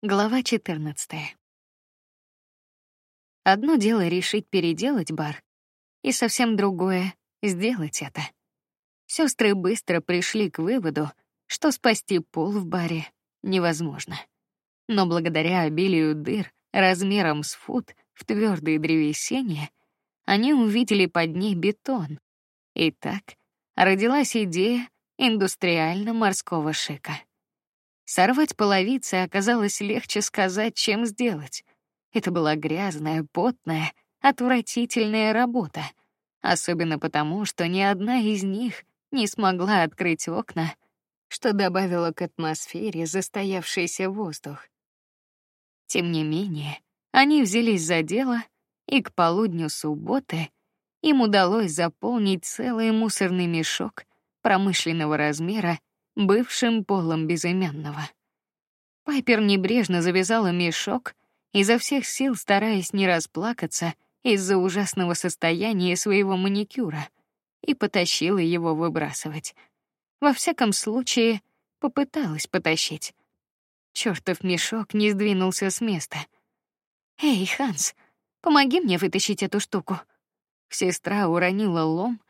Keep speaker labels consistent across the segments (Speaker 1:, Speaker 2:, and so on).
Speaker 1: Глава 14. Одно дело решить переделать бар, и совсем другое сделать это. Сестры быстро пришли к выводу, что спасти пол в баре невозможно. Но благодаря обилию дыр размером с фут в твердой древесине, они увидели под ней бетон. И так родилась идея индустриально-морского шика. Сорвать половицы оказалось легче сказать, чем сделать. Это была грязная, потная, отвратительная работа, особенно потому, что ни одна из них не смогла открыть окна, что добавило к атмосфере застоявшийся воздух. Тем не менее, они взялись за дело, и к полудню субботы им удалось заполнить целый мусорный мешок промышленного размера бывшим полом безымянного. Пайпер небрежно завязала мешок, изо всех сил стараясь не расплакаться из-за ужасного состояния своего маникюра, и потащила его выбрасывать. Во всяком случае, попыталась потащить. Чёртов мешок не сдвинулся с места. Эй, Ханс, помоги мне вытащить эту штуку. Сестра уронила лом,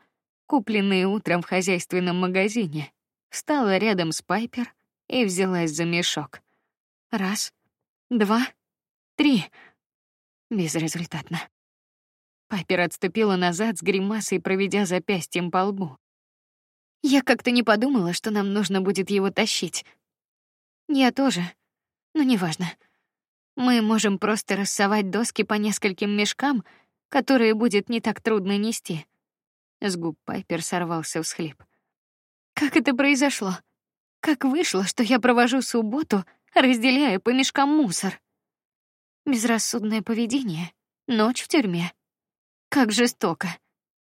Speaker 1: купленный утром в хозяйственном магазине, встала рядом с Пайпер и взялась за мешок. Раз, два, три. Безрезультатно. Пайпер отступила назад с гримасой, проведя запястьем по лбу. Я как-то не подумала, что нам нужно будет его тащить. Я тоже, но неважно. Мы можем просто рассовать доски по нескольким мешкам, которые будет не так трудно нести. С губ Пайпер сорвался всхлип. Как это произошло? Как вышло, что я провожу субботу, разделяя по мешкам мусор? Безрассудное поведение, ночь в тюрьме. Как жестоко,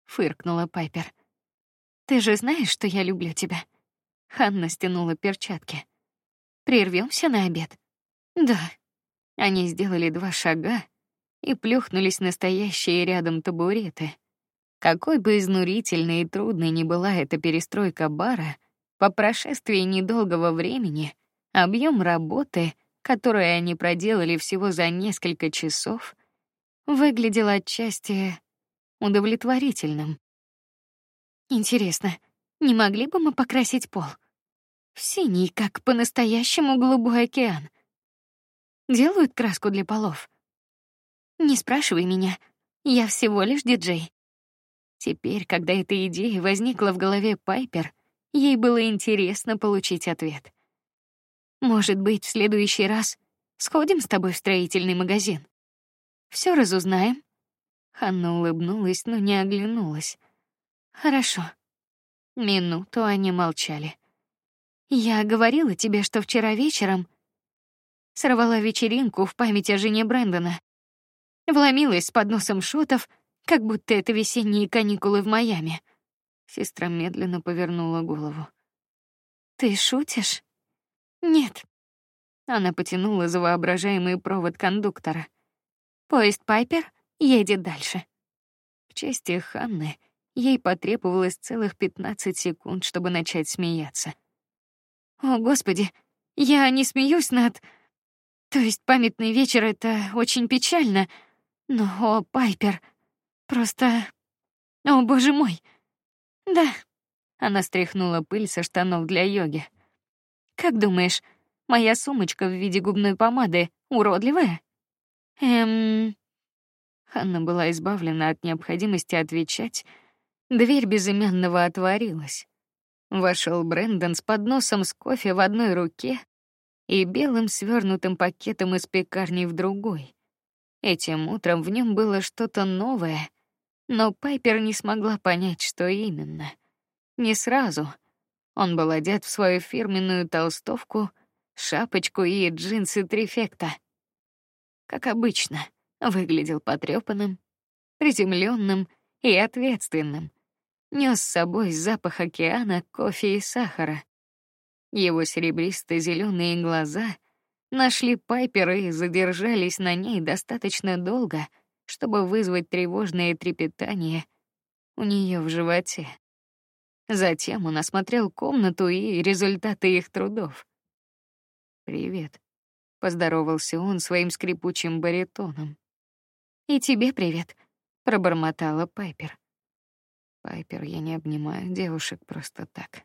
Speaker 1: фыркнула Пайпер. Ты же знаешь, что я люблю тебя. Ханна стянула перчатки. Прервемся на обед. Да. Они сделали два шага и плюхнулись на стоящие рядом табуреты. Какой бы изнурительной и трудной ни была эта перестройка бара, по прошествии недолгого времени объем работы, который они проделали всего за несколько часов, выглядел отчасти удовлетворительным. Интересно, не могли бы мы покрасить пол в синий, как по-настоящему голубой океан? Делают краску для полов. Не спрашивай меня, я всего лишь диджей. Теперь, когда эта идея возникла в голове Пайпер, ей было интересно получить ответ. Может быть, в следующий раз сходим с тобой в строительный магазин. Все разузнаем. Ханна улыбнулась, но не оглянулась. Хорошо. Минуту они молчали. Я говорила тебе, что вчера вечером сорвала вечеринку в память о жене Брэндона. Вломилась с подносом шотов как будто это весенние каникулы в Майами. Сестра медленно повернула голову. Ты шутишь? Нет. Она потянула за воображаемый провод кондуктора. Поезд Пайпер едет дальше. В честь Ханны ей потребовалось целых пятнадцать секунд, чтобы начать смеяться. О, господи, я не смеюсь над... То есть памятный вечер — это очень печально, но, о, Пайпер, Просто... О, боже мой! Да. Она стряхнула пыль со штанов для йоги. Как думаешь, моя сумочка в виде губной помады уродливая? Эм... Ханна была избавлена от необходимости отвечать. Дверь безымянного отворилась. Вошел Брэндон с подносом с кофе в одной руке и белым свернутым пакетом из пекарни в другой. Этим утром в нем было что-то новое, но Пайпер не смогла понять, что именно. Не сразу. Он был одет в свою фирменную толстовку, шапочку и джинсы трифекта. Как обычно, выглядел потрепанным, приземленным и ответственным. Нес с собой запах океана, кофе и сахара. Его серебристо-зеленые глаза нашли Пайпер и задержались на ней достаточно долго, чтобы вызвать тревожное трепетание у нее в животе. Затем он осмотрел комнату и результаты их трудов. Привет, поздоровался он своим скрипучим баритоном. И тебе привет, пробормотала Пайпер. Пайпер, я не обнимаю девушек просто так.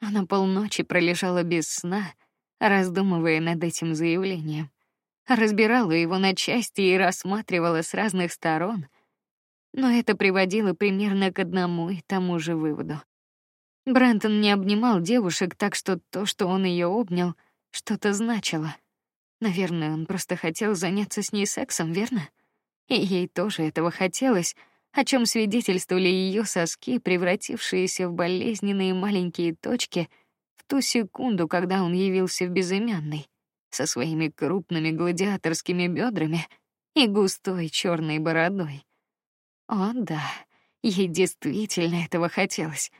Speaker 1: Она полночи пролежала без сна, раздумывая над этим заявлением, разбирала его на части и рассматривала с разных сторон, но это приводило примерно к одному и тому же выводу. Брентон не обнимал девушек, так что то, что он ее обнял, что-то значило. Наверное, он просто хотел заняться с ней сексом, верно? И ей тоже этого хотелось, о чем свидетельствовали ее соски, превратившиеся в болезненные маленькие точки в ту секунду, когда он явился в безымянный со своими крупными гладиаторскими бедрами и густой черной бородой. О да, ей действительно этого хотелось,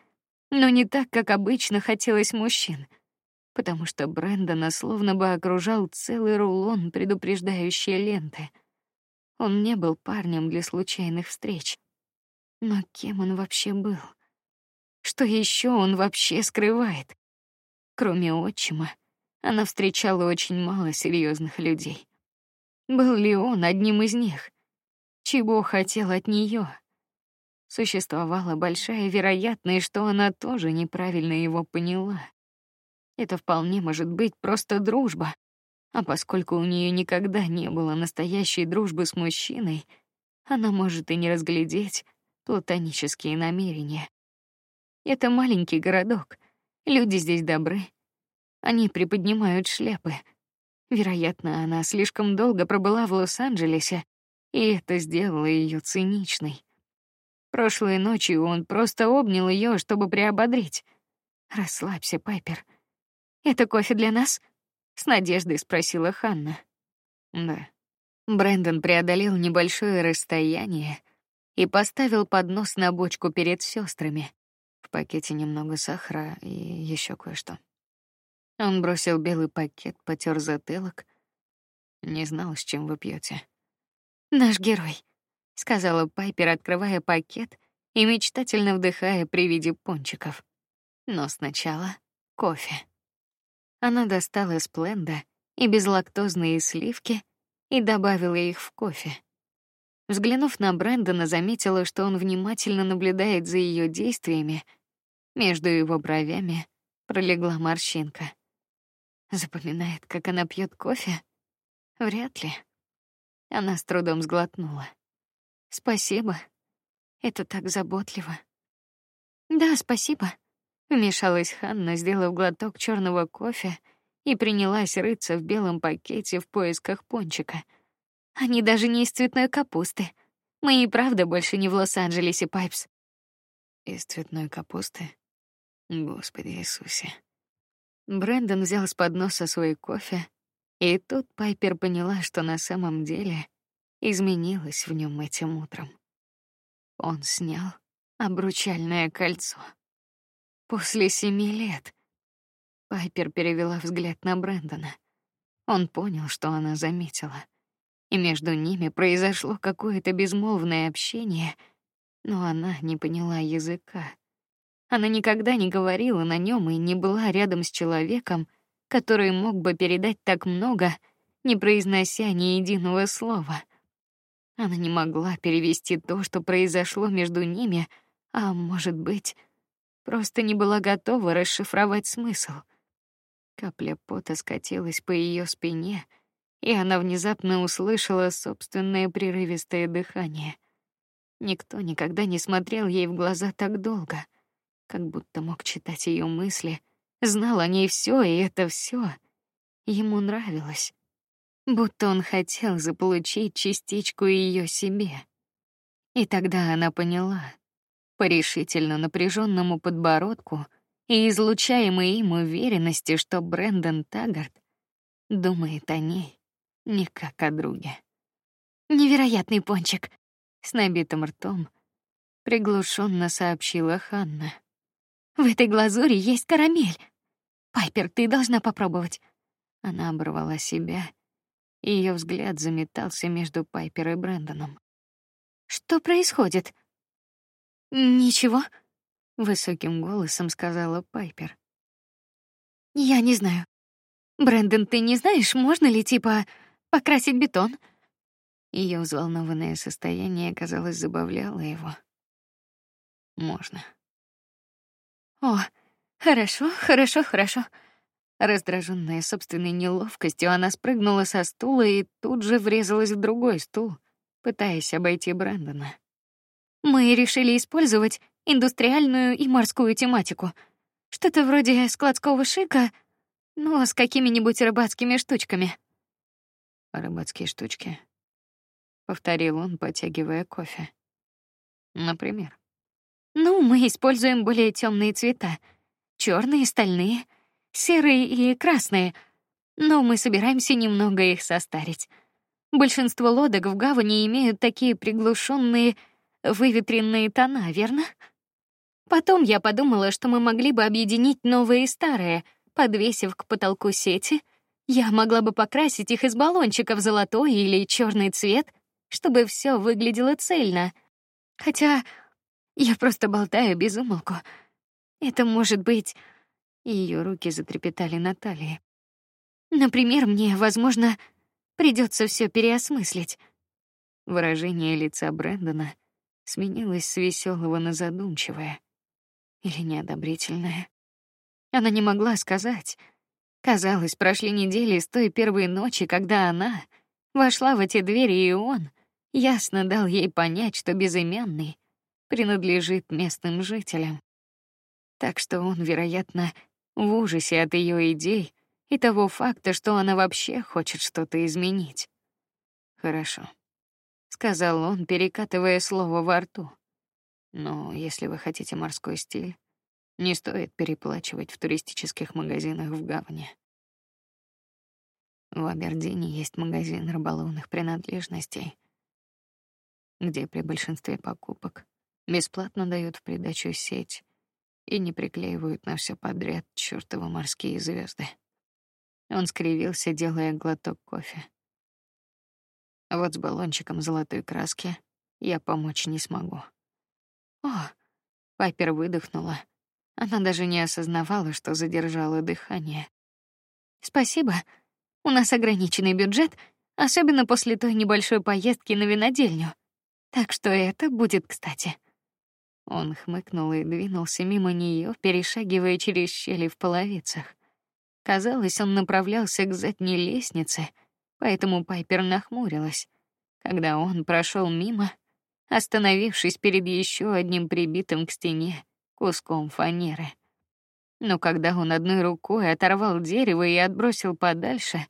Speaker 1: но не так, как обычно хотелось мужчин потому что Брэндона словно бы окружал целый рулон предупреждающей ленты. Он не был парнем для случайных встреч. Но кем он вообще был? Что еще он вообще скрывает? Кроме отчима, она встречала очень мало серьезных людей. Был ли он одним из них? Чего хотел от нее? Существовала большая вероятность, что она тоже неправильно его поняла. Это вполне может быть просто дружба. А поскольку у нее никогда не было настоящей дружбы с мужчиной, она может и не разглядеть платонические намерения. Это маленький городок. Люди здесь добры. Они приподнимают шляпы. Вероятно, она слишком долго пробыла в Лос-Анджелесе, и это сделало ее циничной. Прошлой ночью он просто обнял ее, чтобы приободрить. Расслабься, Пайпер. Это кофе для нас? С надеждой спросила Ханна. Да. Брэндон преодолел небольшое расстояние и поставил поднос на бочку перед сестрами. В пакете немного сахара и еще кое-что. Он бросил белый пакет, потер затылок. Не знал, с чем вы пьете. Наш герой, сказала Пайпер, открывая пакет и мечтательно вдыхая при виде пончиков. Но сначала кофе. Она достала спленда и безлактозные сливки и добавила их в кофе. Взглянув на Брэндона, заметила, что он внимательно наблюдает за ее действиями. Между его бровями пролегла морщинка. Запоминает, как она пьет кофе? Вряд ли. Она с трудом сглотнула. Спасибо. Это так заботливо. Да, спасибо. Вмешалась Ханна, сделав глоток черного кофе и принялась рыться в белом пакете в поисках пончика. Они даже не из цветной капусты. Мы и правда больше не в Лос-Анджелесе, Пайпс. Из цветной капусты? Господи Иисусе. Брэндон взял с подноса свой кофе, и тут Пайпер поняла, что на самом деле изменилось в нем этим утром. Он снял обручальное кольцо. После семи лет. Пайпер перевела взгляд на Брэндона. Он понял, что она заметила, и между ними произошло какое-то безмолвное общение, но она не поняла языка. Она никогда не говорила на нем и не была рядом с человеком, который мог бы передать так много, не произнося ни единого слова. Она не могла перевести то, что произошло между ними, а может быть, просто не была готова расшифровать смысл. Капля пота скатилась по ее спине, и она внезапно услышала собственное прерывистое дыхание. Никто никогда не смотрел ей в глаза так долго, как будто мог читать ее мысли, знал о ней все, и это все ему нравилось, будто он хотел заполучить частичку ее себе. И тогда она поняла, по решительно напряженному подбородку и излучаемой им уверенности, что Брэндон Таггарт думает о ней не как о друге. Невероятный пончик, с набитым ртом приглушенно сообщила Ханна. В этой глазури есть карамель. Пайпер, ты должна попробовать. Она оборвала себя, и ее взгляд заметался между Пайпер и Брэндоном. Что происходит? Ничего, высоким голосом сказала Пайпер. Я не знаю. Брэндон, ты не знаешь, можно ли типа покрасить бетон? Ее взволнованное состояние, казалось, забавляло его. Можно. О, хорошо, хорошо, хорошо. Раздраженная собственной неловкостью, она спрыгнула со стула и тут же врезалась в другой стул, пытаясь обойти Брэндона. Мы решили использовать индустриальную и морскую тематику. Что-то вроде складского шика, но с какими-нибудь рыбацкими штучками.
Speaker 2: Рыбацкие штучки, повторил он, потягивая кофе. Например.
Speaker 1: Ну, мы используем более темные цвета: черные, стальные, серые и красные. Но мы собираемся немного их состарить. Большинство лодок в гавани имеют такие приглушенные, выветренные тона, верно? Потом я подумала, что мы могли бы объединить новые и старые, подвесив к потолку сети. Я могла бы покрасить их из баллончиков золотой или черный цвет, чтобы все выглядело цельно. Хотя я просто болтаю без умолку. Это может быть. Ее руки затрепетали на. Например, мне, возможно, придется все переосмыслить.
Speaker 2: Выражение лица Брэндона сменилось с веселого на задумчивое или неодобрительное.
Speaker 1: Она не могла сказать. Казалось, прошли недели с той первой ночи, когда она вошла в эти двери, и он ясно дал ей понять, что безымянный принадлежит местным жителям. Так что он, вероятно, в ужасе от ее идей и того факта, что она вообще хочет что-то изменить.
Speaker 2: Хорошо, сказал он, перекатывая слово во рту. Но если вы хотите морской стиль, не стоит переплачивать в туристических магазинах в гавани. В Абердине есть магазин рыболовных принадлежностей, где при большинстве покупок бесплатно дают в придачу сеть и не приклеивают на все подряд чёртовы морские звезды. Он скривился, делая глоток кофе. Вот с баллончиком золотой краски я помочь не смогу.
Speaker 1: О, Пайпер выдохнула. Она даже не осознавала, что задержала дыхание. Спасибо. У нас ограниченный бюджет, особенно после той небольшой поездки на винодельню. Так что это будет кстати.
Speaker 2: Он хмыкнул и двинулся мимо нее, перешагивая через щели в половицах. Казалось, он направлялся к задней лестнице, поэтому Пайпер нахмурилась, когда он прошел мимо, остановившись перед еще одним прибитым к стене куском фанеры. Но когда он одной рукой оторвал дерево и отбросил подальше,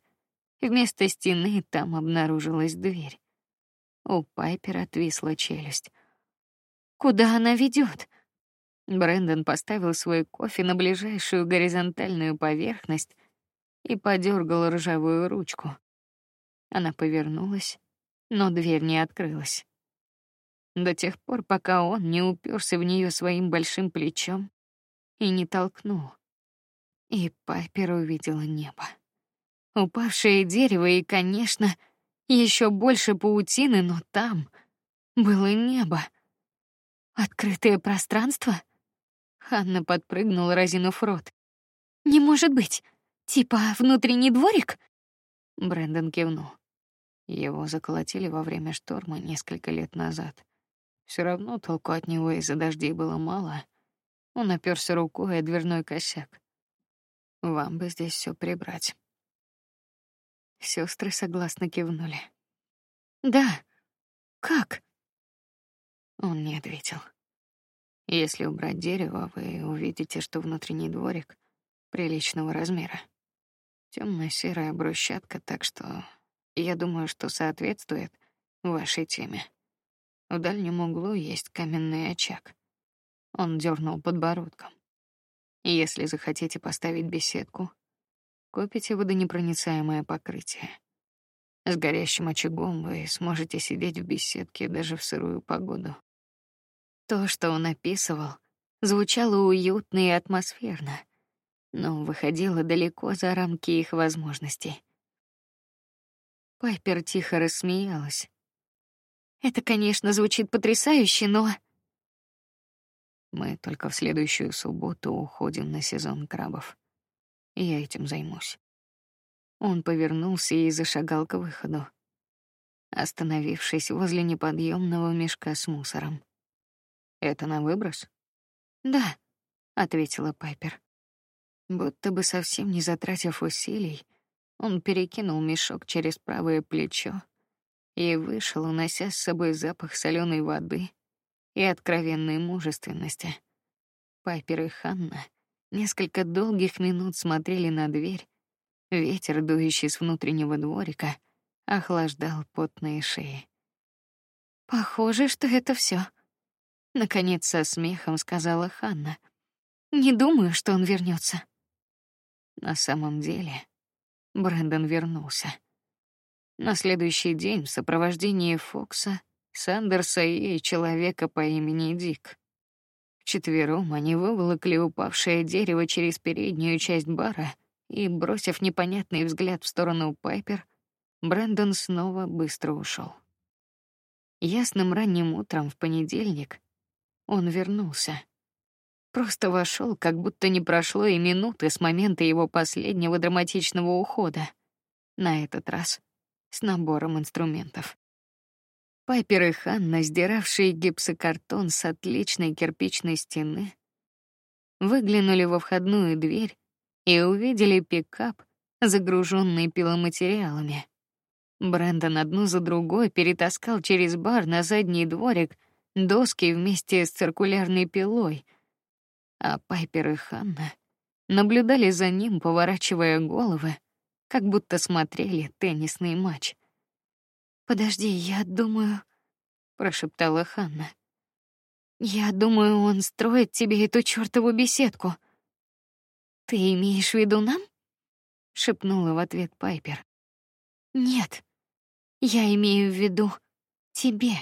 Speaker 2: вместо стены там обнаружилась дверь. У Пайпера отвисла челюсть.
Speaker 1: Куда она ведет?
Speaker 2: Брэндон поставил свой кофе на ближайшую горизонтальную поверхность и подергал ржавую ручку. Она повернулась, но дверь не открылась. До тех пор, пока он не уперся в нее своим большим плечом и не толкнул. И Пайпер увидела небо, упавшее дерево и, конечно, еще больше паутины, но там было небо.
Speaker 1: Открытое пространство? Ханна подпрыгнула, разинув рот. Не может быть. Типа внутренний дворик?
Speaker 2: Брэндон кивнул. Его заколотили во время шторма несколько лет назад. Все равно толку от него из-за дождей было мало. Он оперся рукой о дверной косяк. Вам бы здесь все прибрать. Сестры согласно кивнули.
Speaker 1: Да. Как?
Speaker 2: Он не ответил. Если убрать дерево, вы увидите, что внутренний дворик приличного размера. Темно-серая брусчатка, так что я думаю, что соответствует вашей теме. В дальнем углу есть каменный очаг. Он дернул подбородком. Если захотите поставить беседку, купите водонепроницаемое покрытие. С горящим очагом вы сможете сидеть в беседке даже в сырую погоду.
Speaker 1: То, что он описывал, звучало уютно и атмосферно, но выходило далеко за рамки их возможностей. Пайпер тихо рассмеялась. Это, конечно, звучит потрясающе, но
Speaker 2: мы только в следующую субботу уходим на сезон крабов. Я этим займусь.
Speaker 1: Он повернулся и зашагал к выходу, остановившись возле неподъемного мешка с мусором. Это на выброс? Да, ответила Пайпер. Будто бы совсем не затратив усилий, он перекинул мешок через правое плечо и вышел, унося с собой запах соленой воды и откровенной мужественности. Пайпер и Ханна несколько долгих минут смотрели на дверь. Ветер, дующий с внутреннего дворика, охлаждал потные шеи. Похоже, что это все. Наконец со смехом сказала Ханна. Не думаю, что он вернется. На самом деле, Брэндон вернулся. На следующий день в сопровождении Фокса, Сандерса и человека по имени Дик. Четвером они выволокли упавшее дерево через переднюю часть бара и, бросив непонятный взгляд в сторону Пайпер, Брэндон снова быстро ушел. Ясным ранним утром в понедельник он вернулся. Просто вошел, как будто не прошло и минуты с момента его последнего драматичного ухода. На этот раз с набором инструментов. Пайпер и Ханна, сдиравшие гипсокартон с отличной кирпичной стены, выглянули во входную дверь и увидели пикап, загруженный пиломатериалами. Брэндон одну за другой перетаскал через бар на задний дворик доски вместе с циркулярной пилой — а Пайпер и Ханна наблюдали за ним, поворачивая головы, как будто смотрели теннисный матч. Подожди, я думаю, прошептала Ханна. Я думаю, он строит тебе эту чёртову беседку. Ты имеешь в виду нам? шепнула в ответ Пайпер. Нет, я имею в виду тебе.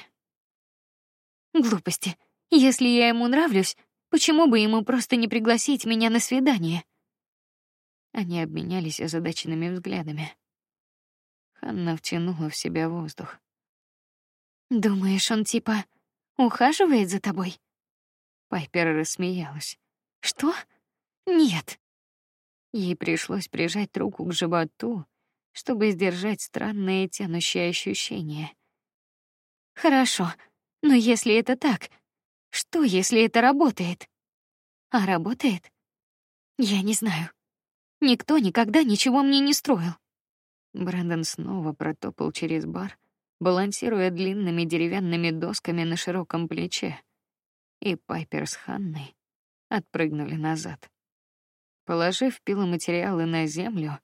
Speaker 1: Глупости. Если я ему нравлюсь, Почему бы ему просто не пригласить меня на свидание? Они обменялись озадаченными взглядами. Ханна втянула в себя воздух. Думаешь, он типа ухаживает за тобой? Пайпер рассмеялась. Что? Нет. Ей пришлось прижать руку к животу, чтобы сдержать странное тянущее ощущение. Хорошо, но если это так, что, если это работает? А работает? Я не знаю. Никто никогда ничего мне не строил. Брэндон снова протопал через бар, балансируя длинными деревянными досками на широком плече, и Пайпер с Ханной отпрыгнули назад. Положив пиломатериалы на землю,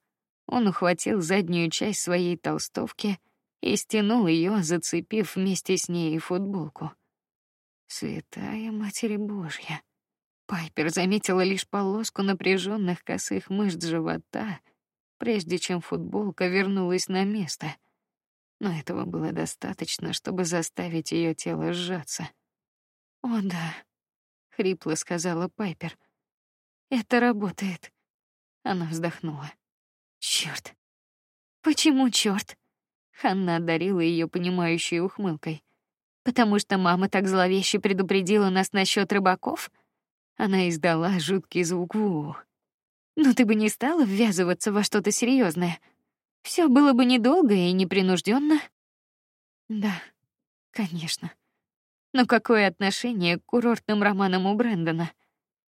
Speaker 1: он ухватил заднюю часть своей толстовки и стянул ее, зацепив вместе с ней и футболку. Святая Матерь Божья. Пайпер заметила лишь полоску напряженных косых мышц живота, прежде чем футболка вернулась на место. Но этого было достаточно, чтобы заставить ее тело сжаться. О да, хрипло сказала Пайпер. Это работает. Она вздохнула. Черт. Почему черт? Ханна одарила ее понимающей ухмылкой. Потому что мама так зловеще предупредила нас насчет рыбаков. Она издала жуткий звук ву. Но ты бы не стала ввязываться во что-то серьезное. Все было бы недолго и непринужденно. Да, конечно. Но какое отношение к курортным романам у Брэндона?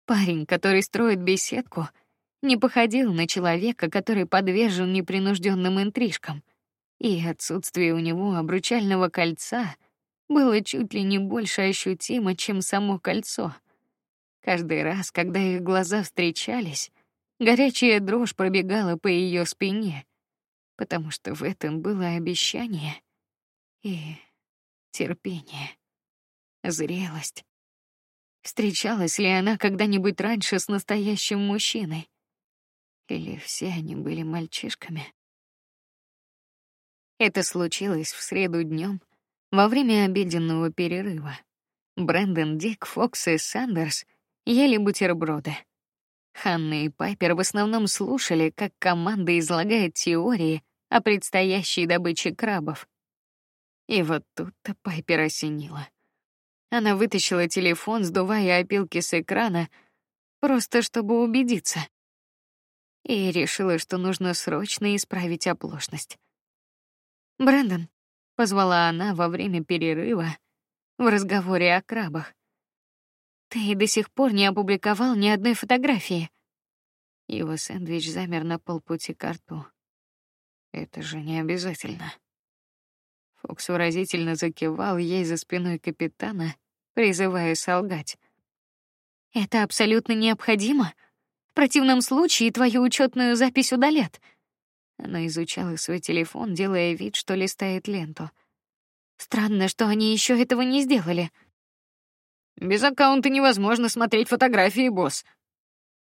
Speaker 1: Парень, который строит беседку, не походил на человека, который подвержен непринужденным интрижкам. И отсутствие у него обручального кольца было чуть ли не больше ощутимо, чем само кольцо. Каждый раз, когда их глаза встречались, горячая дрожь пробегала по ее спине, потому что в этом было обещание и терпение, зрелость. Встречалась ли она когда-нибудь раньше с настоящим мужчиной? Или все они были мальчишками? Это случилось в среду днем во время обеденного перерыва. Брэндон, Дик, Фокс и Сандерс ели бутерброды. Ханна и Пайпер в основном слушали, как команда излагает теории о предстоящей добыче крабов. И вот тут-то Пайпер осенила. Она вытащила телефон, сдувая опилки с экрана, просто чтобы убедиться. и решила, что нужно срочно исправить оплошность. Брэндон, позвала она во время перерыва в разговоре о крабах. Ты до сих пор не опубликовал ни одной фотографии. Его сэндвич замер на полпути к рту.
Speaker 2: Это же не обязательно. Фокс выразительно закивал ей за спиной капитана, призывая солгать.
Speaker 1: Это абсолютно необходимо. В противном случае твою учетную запись удалят.
Speaker 2: Она изучала свой телефон, делая вид, что листает ленту.
Speaker 1: Странно, что они еще этого не сделали.
Speaker 3: Без аккаунта невозможно смотреть фотографии, босс.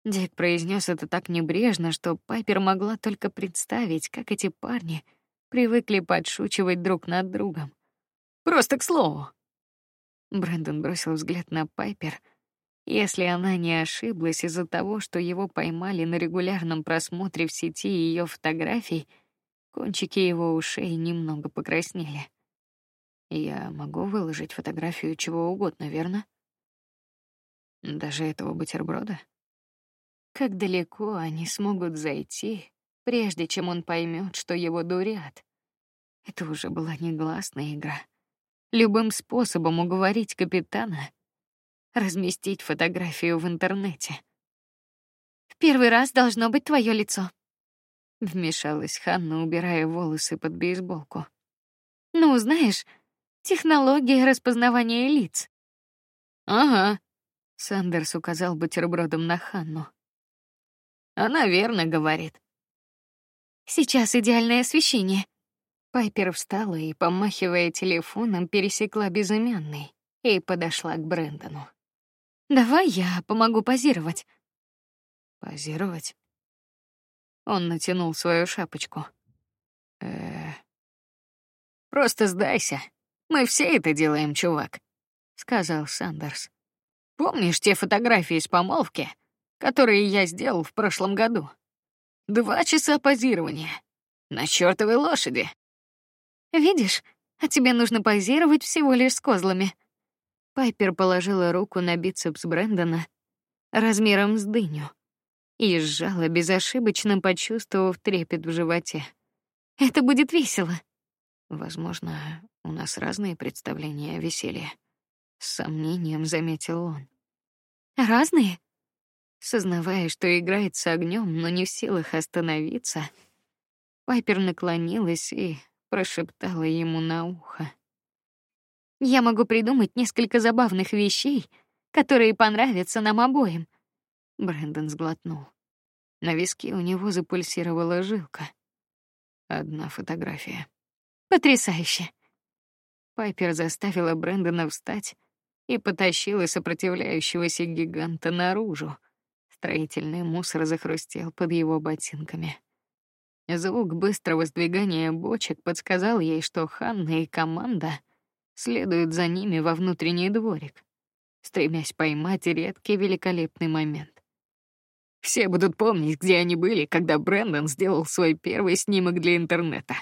Speaker 2: Дик произнес это так небрежно, что Пайпер могла только представить, как эти парни привыкли подшучивать друг над другом.
Speaker 3: Просто к слову.
Speaker 2: Брэндон бросил взгляд на Пайпер. Если она не ошиблась из-за того, что его поймали на регулярном просмотре в сети ее фотографий, кончики его ушей немного покраснели. Я могу выложить фотографию чего угодно, верно? Даже этого бутерброда. Как далеко они смогут зайти, прежде чем он поймет, что его дурят? Это уже была негласная игра. Любым способом уговорить капитана разместить фотографию в интернете.
Speaker 1: В первый раз должно быть твое лицо.
Speaker 2: Вмешалась Ханна, убирая волосы под бейсболку.
Speaker 1: Ну, знаешь, технология распознавания лиц.
Speaker 3: Ага.
Speaker 2: Сандерс указал бутербродом на Ханну.
Speaker 3: Она верно говорит.
Speaker 1: Сейчас идеальное освещение.
Speaker 2: Пайпер встала и, помахивая телефоном, пересекла безымянный и подошла к Брэндону.
Speaker 1: Давай я помогу позировать.
Speaker 2: Позировать? Он натянул свою шапочку. Э,
Speaker 3: просто сдайся. Мы все это делаем, чувак,
Speaker 2: сказал Сандерс.
Speaker 3: Помнишь те фотографии с помолвки, которые я сделал в прошлом году? Два часа позирования на чертовой лошади.
Speaker 1: Видишь, а тебе нужно позировать всего лишь с козлами.
Speaker 2: Пайпер положила руку на бицепс Брэндона размером с дыню и сжала безошибочно, почувствовав трепет в животе.
Speaker 1: Это будет весело.
Speaker 2: Возможно, у нас разные представления о веселье. С сомнением заметил он.
Speaker 1: Разные?
Speaker 2: Сознавая, что играет с огнем, но не в силах остановиться, Пайпер наклонилась и прошептала ему на ухо.
Speaker 1: Я могу придумать несколько забавных вещей, которые понравятся нам обоим.
Speaker 2: Брэндон сглотнул. На виске у него запульсировала жилка. Одна фотография.
Speaker 1: Потрясающе.
Speaker 2: Пайпер заставила Брэндона встать и потащила сопротивляющегося гиганта наружу. Строительный мусор захрустел под его ботинками. Звук быстрого сдвигания бочек подсказал ей, что Ханна и команда следуют за ними во внутренний дворик, стремясь поймать редкий великолепный момент.
Speaker 3: Все будут помнить, где они были, когда Брэндон сделал свой первый снимок для интернета.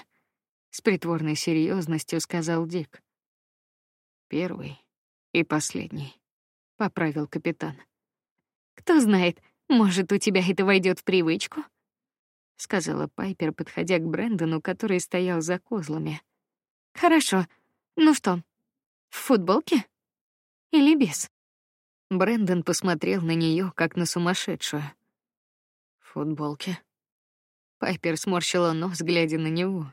Speaker 2: С притворной серьезностью сказал Дик. Первый и последний, поправил капитан.
Speaker 1: Кто знает, может, у тебя это войдет в привычку?
Speaker 2: сказала Пайпер, подходя к Брэндону, который стоял за козлами.
Speaker 1: Хорошо. Ну что, в футболке или без?
Speaker 2: Брэндон посмотрел на нее как на сумасшедшую. В футболке. Пайпер сморщила нос, глядя на него.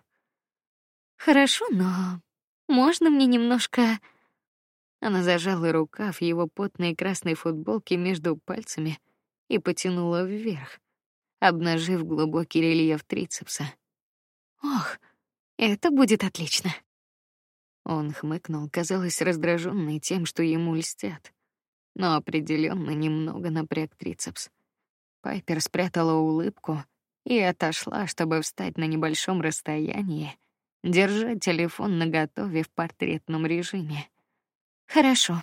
Speaker 1: Хорошо, но можно мне немножко
Speaker 2: Она зажала рукав его потной красной футболки между пальцами и потянула вверх обнажив глубокий рельеф трицепса.
Speaker 1: Ох, это будет отлично.
Speaker 2: Он хмыкнул, казалось раздраженный тем, что ему льстят, но определенно немного напряг трицепс. Пайпер спрятала улыбку и отошла, чтобы встать на небольшом расстоянии, держа телефон наготове в портретном режиме.
Speaker 1: Хорошо.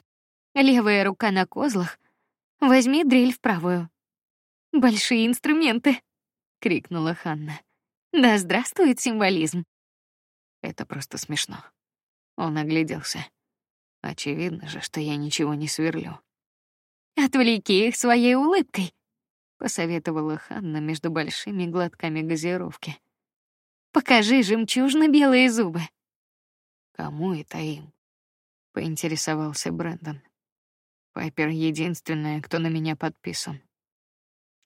Speaker 1: Левая рука на козлах. Возьми дрель в правую. Большие инструменты, крикнула Ханна. Да здравствует символизм.
Speaker 2: Это просто смешно. Он огляделся. Очевидно же, что я ничего не сверлю.
Speaker 1: Отвлеки их своей улыбкой, посоветовала Ханна между большими глотками газировки. Покажи жемчужно-белые зубы.
Speaker 2: Кому это им? Поинтересовался Брэндон. Пайпер единственная, кто на меня подписан.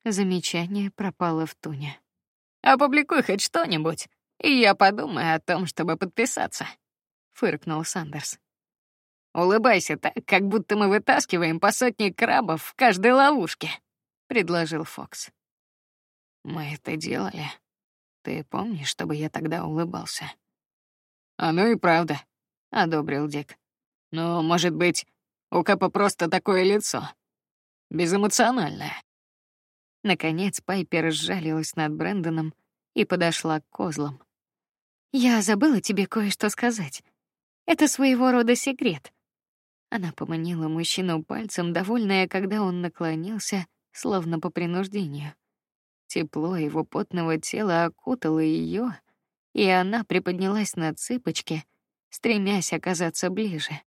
Speaker 1: Замечание пропало в туне.
Speaker 3: Опубликуй хоть что-нибудь, и я подумаю о том, чтобы подписаться. Фыркнул Сандерс. Улыбайся так, как будто мы вытаскиваем по сотне крабов в каждой ловушке, предложил Фокс.
Speaker 2: Мы это делали. Ты помнишь, чтобы я тогда улыбался?
Speaker 3: А ну и правда, одобрил Дик. Ну, может быть, у Капа просто такое лицо, безэмоциональное.
Speaker 1: Наконец Пайпер сжалилась над Брэндоном и подошла к козлам. Я забыла тебе кое-что сказать. Это своего рода секрет. Она поманила мужчину пальцем, довольная, когда он наклонился, словно по принуждению. Тепло его потного тела окутало ее, и она приподнялась на цыпочки, стремясь оказаться ближе,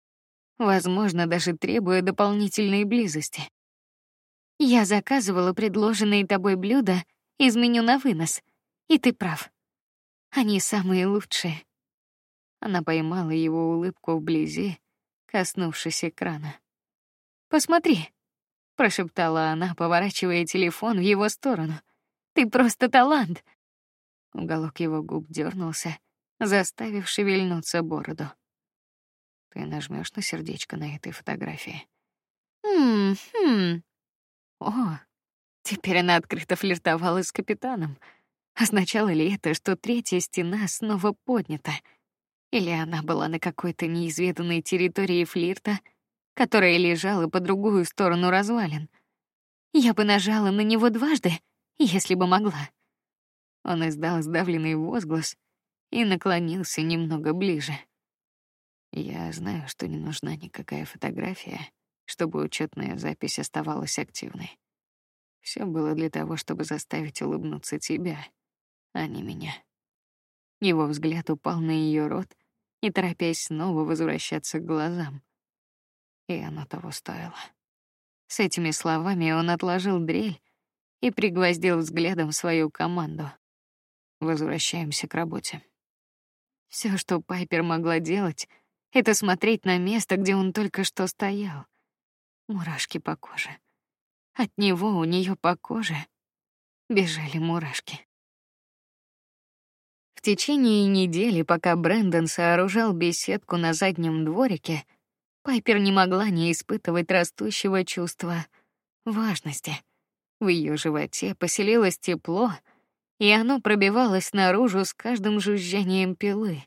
Speaker 1: возможно, даже требуя дополнительной близости. Я заказывала предложенные тобой блюда из меню на вынос, и ты прав. Они самые лучшие. Она поймала его улыбку вблизи, коснувшись экрана. Посмотри, прошептала она, поворачивая телефон в его сторону. Ты просто талант. Уголок его губ дернулся, заставив шевельнуться бороду.
Speaker 2: Ты нажмешь на сердечко на этой фотографии.
Speaker 1: Хм. О, теперь она открыто флиртовала с капитаном. Означало ли это, что третья стена снова поднята? Или она была на какой-то неизведанной территории флирта, которая лежала по другую сторону развалин? Я бы нажала на него дважды, если бы могла. Он издал сдавленный возглас и наклонился немного ближе.
Speaker 2: Я знаю, что не нужна никакая фотография, чтобы учетная запись оставалась активной. Все было для того, чтобы заставить улыбнуться тебя, а не меня.
Speaker 1: Его взгляд упал на ее рот, не торопясь снова возвращаться к глазам.
Speaker 2: И оно того стоило.
Speaker 1: С этими словами он отложил дрель и пригвоздил взглядом свою команду.
Speaker 2: Возвращаемся к работе.
Speaker 1: Все, что Пайпер могла делать, это смотреть на место, где он только что стоял мурашки по коже. От него у нее по коже бежали мурашки. Течение недели, пока Брэндон сооружал беседку на заднем дворике, Пайпер не могла не испытывать растущего чувства важности. В ее животе поселилось тепло, и оно пробивалось наружу с каждым жужжанием пилы,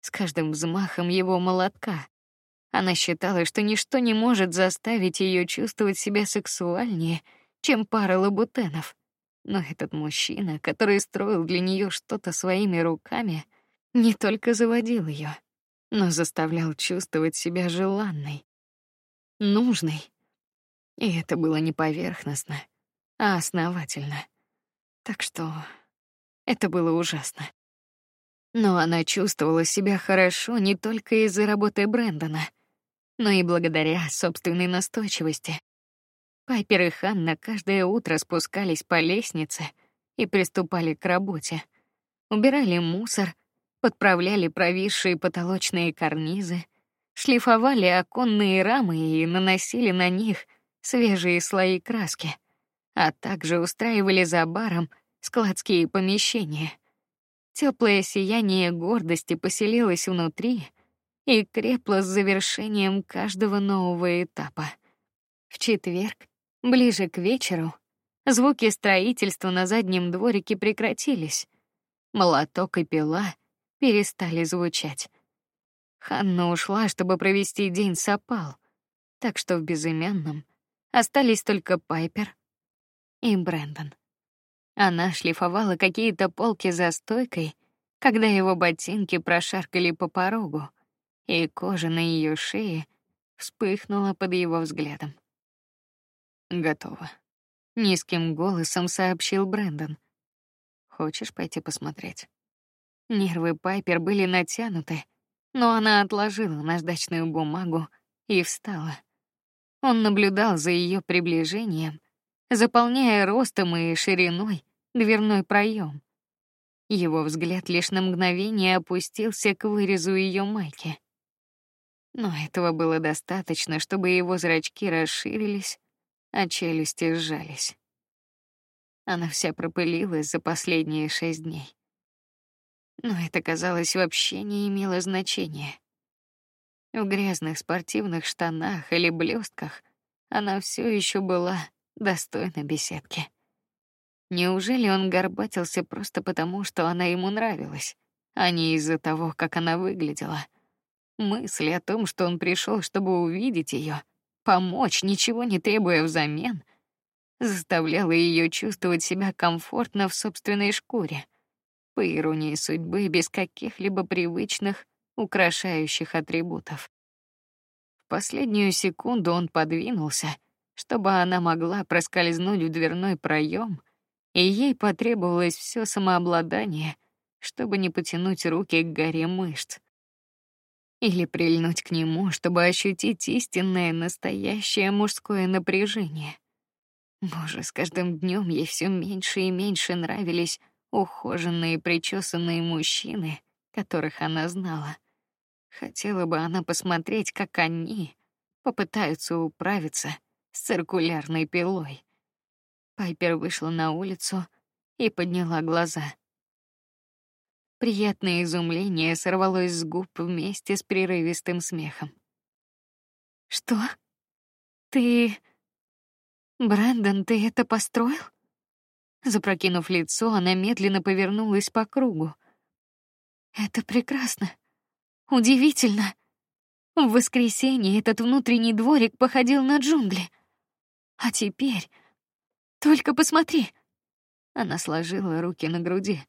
Speaker 1: с каждым взмахом его молотка. Она считала, что ничто не может заставить ее чувствовать себя сексуальнее, чем пара лабутенов. Но этот мужчина, который строил для нее что-то своими руками, не только заводил ее, но заставлял чувствовать себя желанной, нужной. И это было не поверхностно, а основательно. Так что это было ужасно. Но она чувствовала себя хорошо не только из-за работы Брэндона — но и благодаря собственной настойчивости. Пайпер и Ханна каждое утро спускались по лестнице и приступали к работе. Убирали мусор, подправляли провисшие потолочные карнизы, шлифовали оконные рамы и наносили на них свежие слои краски, а также устраивали за баром складские помещения. Теплое сияние гордости поселилось внутри, и крепло с завершением каждого нового этапа. В четверг, ближе к вечеру, звуки строительства на заднем дворике прекратились. Молоток и пила перестали звучать. Ханна ушла, чтобы провести день с опал, так что в безымянном остались только Пайпер и Брэндон. Она шлифовала какие-то полки за стойкой, когда его ботинки прошаркали по порогу и кожа на ее шее вспыхнула под его взглядом.
Speaker 2: Готово.
Speaker 1: Низким голосом сообщил Брэндон.
Speaker 2: Хочешь пойти посмотреть?
Speaker 1: Нервы Пайпер были натянуты, но она отложила наждачную бумагу и встала. Он наблюдал за ее приближением, заполняя ростом и шириной дверной проем. Его взгляд лишь на мгновение опустился к вырезу ее майки. Но этого было достаточно, чтобы его зрачки расширились, а челюсти сжались. Она вся пропылилась за последние шесть дней. Но это, казалось, вообще не имело значения. В грязных спортивных штанах или блестках она все еще была достойна беседки. Неужели он горбатился просто потому, что она ему нравилась, а не из-за того, как она выглядела? Мысль о том, что он пришел, чтобы увидеть ее, помочь, ничего не требуя взамен, заставляла ее чувствовать себя комфортно в собственной шкуре. По иронии судьбы, без каких-либо привычных украшающих атрибутов. В последнюю секунду он подвинулся, чтобы она могла проскользнуть в дверной проем и ей потребовалось все самообладание, чтобы не потянуть руки к горе мышц или прильнуть к нему, чтобы ощутить истинное, настоящее мужское напряжение. Боже, с каждым днем ей все меньше и меньше нравились ухоженные, причесанные мужчины, которых она знала. Хотела бы она посмотреть, как они попытаются управиться с циркулярной пилой. Пайпер вышла на улицу и подняла глаза. Приятное изумление сорвалось с губ вместе с прерывистым смехом. Что? Ты, Брэндон, ты это построил? Запрокинув лицо, она медленно повернулась по кругу. Это прекрасно, удивительно. В воскресенье этот внутренний дворик походил на джунгли, а теперь только посмотри. Она сложила руки на груди.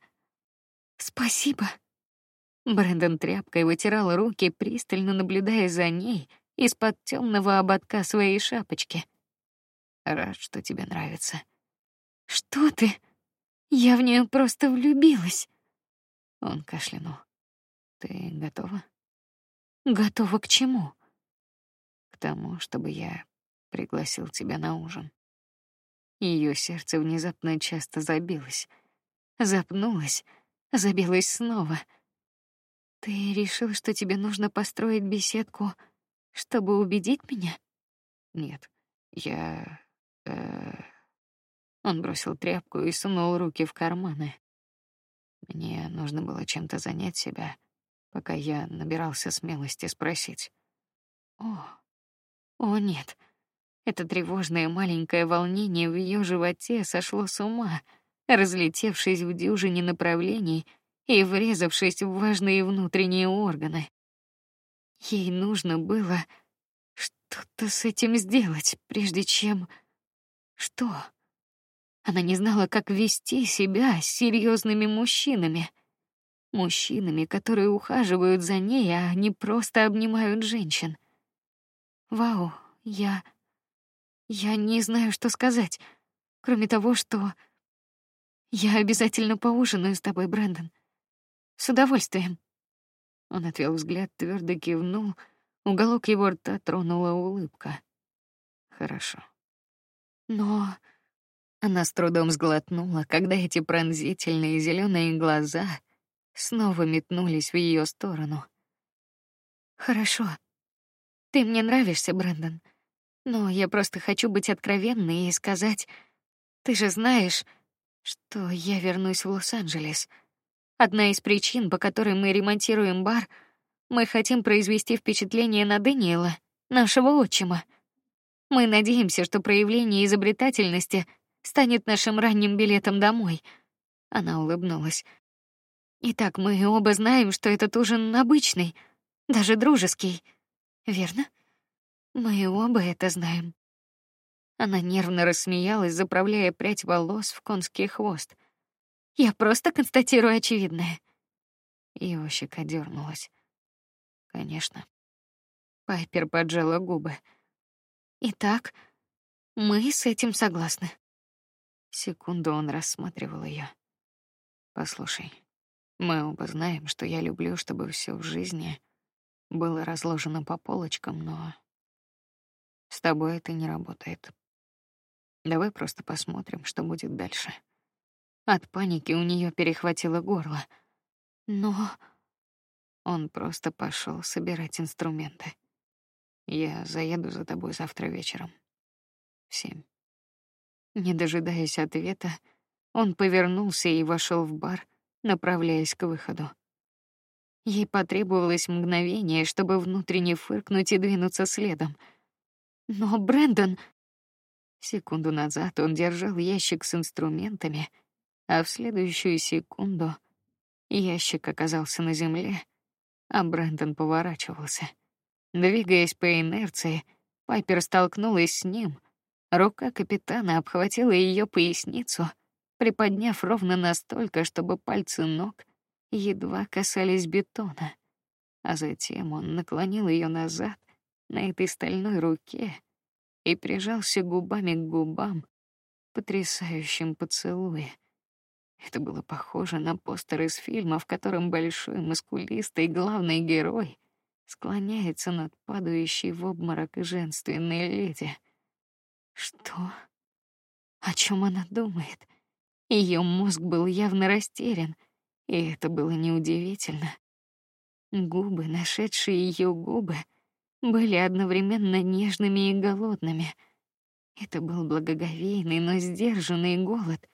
Speaker 1: Спасибо. Брэндон тряпкой вытирал руки, пристально наблюдая за ней из-под темного ободка своей шапочки. Рад, что тебе нравится. Что ты? Я в нее просто влюбилась. Он кашлянул. Ты готова? Готова к чему? К тому, чтобы я пригласил тебя на ужин. Ее сердце внезапно часто забилось, запнулось, забилось снова. Ты решил, что тебе нужно построить беседку, чтобы убедить меня? Нет, я. Э... Он бросил тряпку и сунул руки в карманы. Мне нужно было чем-то занять себя, пока я набирался смелости спросить. О, о нет. Это тревожное маленькое волнение в ее животе сошло с ума, разлетевшись в дюжине направлений и врезавшись в важные внутренние органы. Ей нужно было что-то с этим сделать, прежде чем что? Она не знала, как вести себя с серьезными мужчинами, мужчинами, которые ухаживают за ней, а не просто обнимают женщин. Вау, я я не знаю, что сказать, кроме того, что я обязательно поужинаю с тобой, Брэндон. С удовольствием. Он отвел взгляд, твердо кивнул. Уголок его рта тронула улыбка. Хорошо. Но она с трудом сглотнула, когда эти пронзительные зеленые глаза снова метнулись в ее сторону. Хорошо. Ты мне нравишься, Брэндон. Но я просто хочу быть откровенной и сказать, ты же знаешь, что я вернусь в Лос-Анджелес. Одна из причин, по которой мы ремонтируем бар, мы хотим произвести впечатление на Дэниела, нашего отчима. Мы надеемся, что проявление изобретательности станет нашим ранним билетом домой. Она улыбнулась. Итак, мы оба знаем, что этот ужин обычный, даже дружеский, верно? Мы оба это знаем. Она нервно рассмеялась, заправляя прядь волос в конский хвост. Я просто констатирую очевидное. Его щека дернулась. Конечно. Пайпер поджала губы. Итак, мы с этим согласны. Секунду он рассматривал ее. Послушай, мы оба знаем, что я люблю, чтобы все в жизни было разложено по полочкам, но с тобой это не работает.
Speaker 2: Давай просто посмотрим, что будет дальше. От паники у нее перехватило горло. Но он просто пошел собирать инструменты. Я заеду за тобой завтра вечером. В семь. Не дожидаясь ответа, он повернулся и вошел в бар, направляясь к выходу. Ей потребовалось мгновение, чтобы внутренне фыркнуть и двинуться следом. Но Брэндон секунду назад он держал ящик с инструментами, а в следующую секунду ящик оказался на земле, а Брэндон поворачивался. Двигаясь по инерции, Пайпер столкнулась с ним. Рука капитана обхватила ее поясницу, приподняв ровно настолько, чтобы пальцы ног едва касались бетона. А затем он наклонил ее назад на этой стальной руке и прижался губами к губам, потрясающим поцелуе. Это было похоже на постер из фильма, в котором большой мускулистый главный герой склоняется над падающей в обморок женственной леди. Что? О чем она думает? Ее мозг был явно растерян, и это было неудивительно. Губы, нашедшие ее губы, были одновременно нежными и голодными. Это был благоговейный, но сдержанный голод,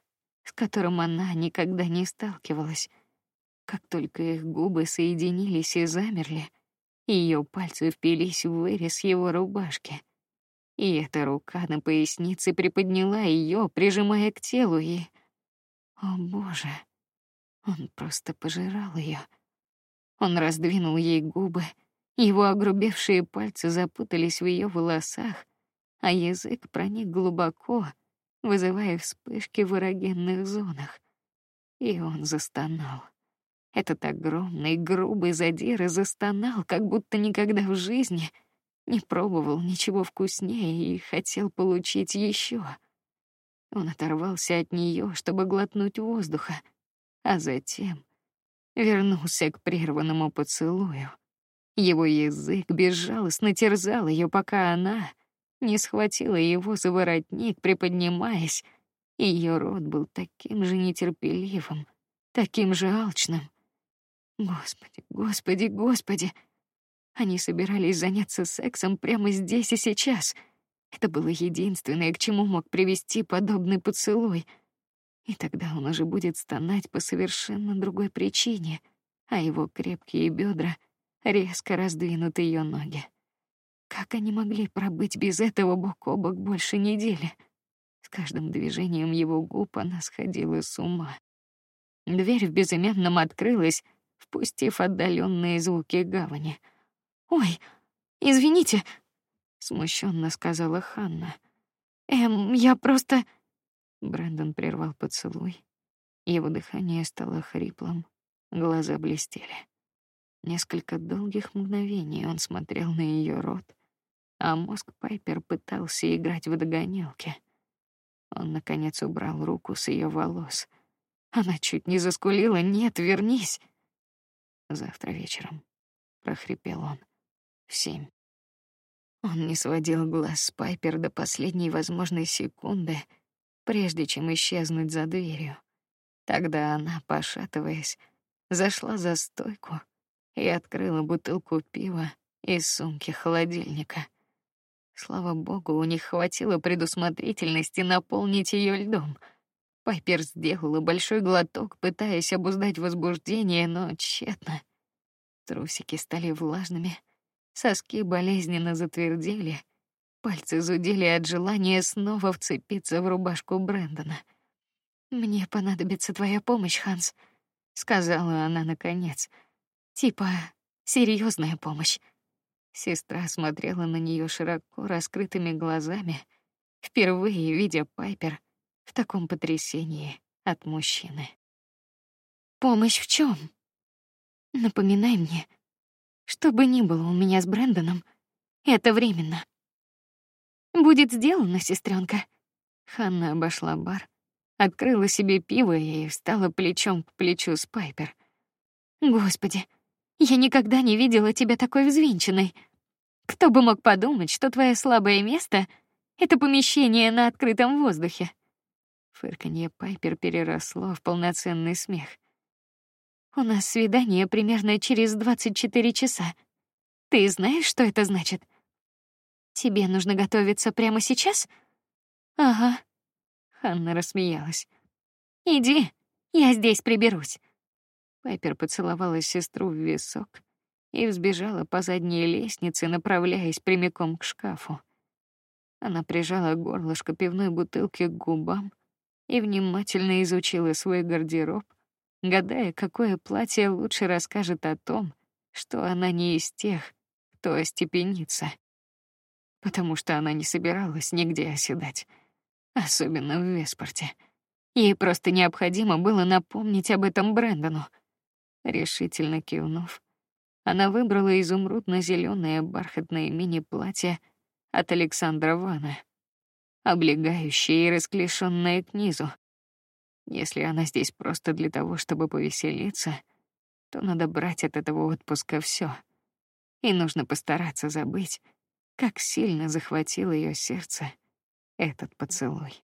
Speaker 2: с которым она никогда не сталкивалась. Как только их губы соединились и замерли, ее пальцы впились в вырез его рубашки, и эта рука на пояснице приподняла ее, прижимая к телу, и, о боже, он просто пожирал ее. Он раздвинул ей губы, его огрубевшие пальцы запутались в ее волосах, а язык проник глубоко, вызывая вспышки в эрогенных зонах. И он застонал. Этот огромный, грубый задира застонал, как будто никогда в жизни не пробовал ничего вкуснее и хотел получить еще. Он оторвался от нее, чтобы глотнуть воздуха, а затем вернулся к прерванному поцелую. Его язык безжалостно терзал ее, пока она не схватила его за воротник, приподнимаясь. Ее рот был таким же нетерпеливым, таким же алчным. Господи, господи, господи! Они собирались заняться сексом прямо здесь и сейчас. Это было единственное, к чему мог привести подобный поцелуй. И тогда он уже будет стонать по совершенно другой причине, а его крепкие бедра резко раздвинут ее ноги. Как они могли пробыть без этого бок о бок больше недели? С каждым движением его губ она сходила с ума. Дверь в безымянном открылась, впустив отдаленные звуки гавани. Ой, извините, смущенно сказала Ханна. Эм, я просто. Брэндон прервал поцелуй. Его дыхание стало хриплым, глаза блестели. Несколько долгих мгновений он смотрел на ее рот, а мозг Пайпер пытался играть в догонялки. Он наконец убрал руку с ее волос. Она чуть не заскулила: "Нет, вернись!" Завтра вечером, прохрипел он. В семь. Он не сводил глаз с Пайпер до последней возможной секунды, прежде чем исчезнуть за дверью. Тогда она, пошатываясь, зашла за стойку и открыла бутылку пива из сумки холодильника. Слава богу, у них хватило предусмотрительности наполнить ее льдом. Пайпер сделала большой глоток, пытаясь обуздать возбуждение, но тщетно. Трусики стали влажными, соски болезненно затвердели, пальцы зудели от желания снова вцепиться в рубашку Брэндона. Мне понадобится твоя помощь, Ханс, сказала она наконец. Типа серьезная помощь. Сестра смотрела на нее широко раскрытыми глазами, впервые видя Пайпер в таком потрясении от мужчины. Помощь в чем? Напоминай мне, что бы ни было у меня с Брэндоном, это временно. Будет сделано, сестренка. Ханна обошла бар, открыла себе пиво и встала плечом к плечу с Пайпер. Господи, я никогда не видела тебя такой взвинченной. Кто бы мог подумать, что твое слабое место
Speaker 1: Это помещение на открытом воздухе. Фырканье Пайпер переросло в полноценный смех. У нас свидание примерно через 24 часа. Ты знаешь, что это значит? Тебе нужно готовиться прямо сейчас? Ага. Ханна рассмеялась. Иди, я здесь приберусь.
Speaker 2: Пайпер поцеловала сестру в висок и взбежала по задней лестнице, направляясь прямиком к шкафу. Она прижала горлышко пивной бутылки к губам и внимательно изучила свой гардероб, гадая, какое платье лучше расскажет о том, что она не из тех, кто остепенится, потому что она не собиралась нигде оседать, особенно в Веспорте. Ей просто необходимо было напомнить об этом Брэндону. Решительно кивнув, она выбрала изумрудно-зеленое бархатное мини-платье от Александра Вана, облегающее и расклешенное к низу. Если она здесь просто для того, чтобы повеселиться, то надо брать от этого отпуска все, и нужно постараться забыть, как сильно захватил ее сердце этот поцелуй.